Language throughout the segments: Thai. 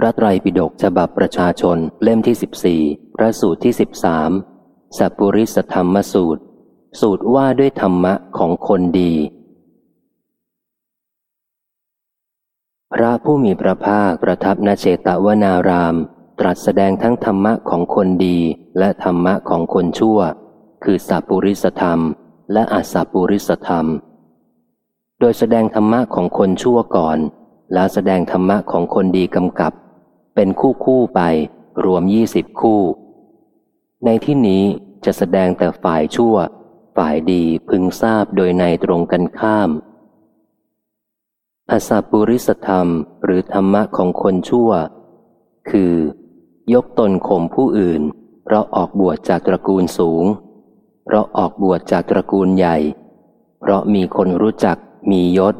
พระไตรปิฎกฉบับประชาชนเล่มที่สิบสี่พระสูตรที่สิบสามสัพปุริสธรรมสูตร สูตรว่าด้วยธรรมะของคนดี พระผู้มีพระภาคประทับนเชตวนาราม ตรัสแสดงทั้งธรรมะของคนดีและธรรมะของคนชั่ว คือสัพปุริสธรรม และอสัพปุริสธรรม โดยแสดงธรรมะของคนชั่วก่อน แล้วแสดงธรรมะของคนดีกำกับ เป็นคู่คู่ไป รวมยี่สิบคู่ ในที่นี้จะแสดงแต่ฝ่ายชั่ว ฝ่ายดีพึงทราบโดยในตรงกันข้ามอสัปุริสธรรมหรือธรรมะของคนชั่ว คือ ยกตนข่มผู้อื่น เพราะออกบวชจากตระกูลสูง เพราะออกบวชจากตระกูลใหญ่ เพราะมีคนรู้จักมียศ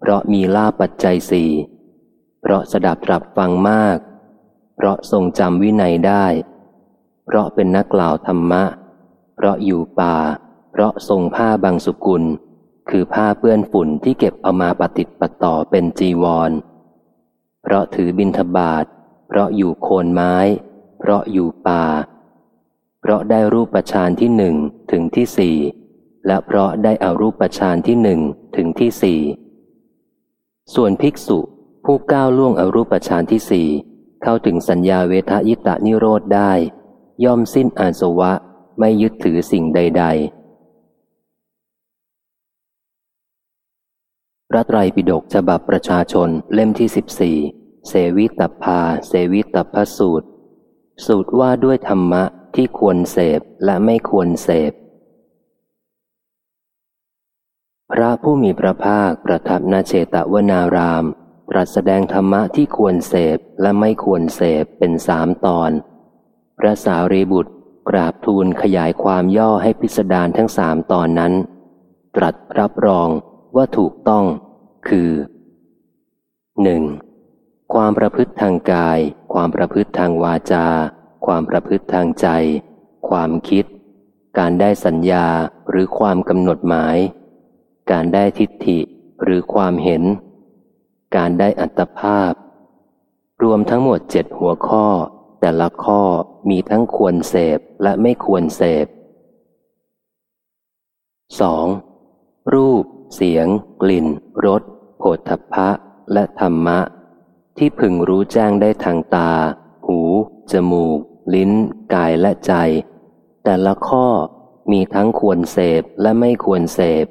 เพราะมีลาปัจจัยสี่ เพราะสดับตรับฟังมาก เพราะทรงจำวินัยได้ เพราะเป็นนักกล่าวธรรมะ เพราะอยู่ป่า เพราะทรงผ้าบางสุกุล คือผ้าเปื้อนฝุ่นที่เก็บเอามาปฏิติปต่อเป็นจีวร เพราะถือบินทบาท เพราะอยู่โคนไม้ เพราะอยู่ป่า เพราะได้รูปประชานที่หนึ่งถึงที่สี่และเพราะได้อารูปประชานที่หนึ่งถึงที่สี่ส่วนภิกษุ ผู้ก้าวล่วงอรูปฌานที่สี่เข้าถึงสัญญาเวทายตานิโรธได้ ย่อมสิ้นอาสวะไม่ยึดถือสิ่งใด ๆ พระไตรปิฎกฉบับประชาชนเล่มที่สิบสี่เสวิตพาเสวิตพสูตร สูตรว่าด้วยธรรมะที่ควรเสพและไม่ควรเสพ พระผู้มีพระภาคประทับนาเชตวนาราม ตรัสแสดงธรรมะที่ควรเสพและไม่ควรเสพเป็นสามตอน พระสารีบุตรกราบทูลขยายความย่อให้พิสดารทั้งสามตอนนั้น ตรัสรับรองว่าถูกต้อง คือหนึ่งความประพฤติทางกาย ความประพฤติทางวาจา ความประพฤติทางใจ ความคิด การได้สัญญาหรือความกำหนดหมาย การได้ทิฏฐิหรือความเห็น การได้อัตภาพ รวมทั้งหมดเจ็ดหัวข้อ แต่ละข้อมีทั้งควรเสพและไม่ควรเสพ 2. รูป เสียง กลิ่นรสโผฏฐัพพะและธรรมะ ที่พึงรู้แจ้งได้ทางตา หู จมูก ลิ้น กายและใจ แต่ละข้อมีทั้งควรเสพและไม่ควรเสพ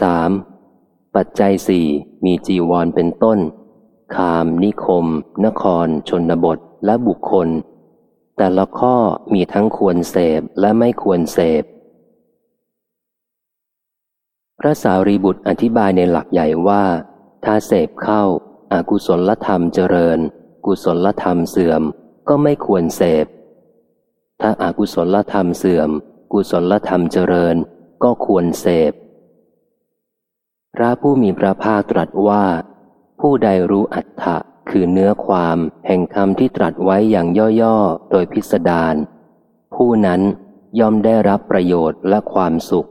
3. ปัจจัยสี่มีจีวรเป็นต้น คาม นิคม นคร ชนบท และบุคคล แต่ละข้อมีทั้งควรเสพและไม่ควรเสพ พระสารีบุตรอธิบายในหลักใหญ่ว่า ถ้าเสพเข้าอากุศลธรรมเจริญ กุศลธรรมเสื่อมก็ไม่ควรเสพ ถ้าอากุศลธรรมเสื่อม กุศลธรรมเจริญก็ควรเสพ พระผู้มีพระภาคตรัสว่า ผู้ใดรู้อัตถะคือเนื้อความแห่งคำที่ตรัสไว้อย่างย่อ ๆ โดยพิสดารผู้นั้นย่อมได้รับประโยชน์และความสุข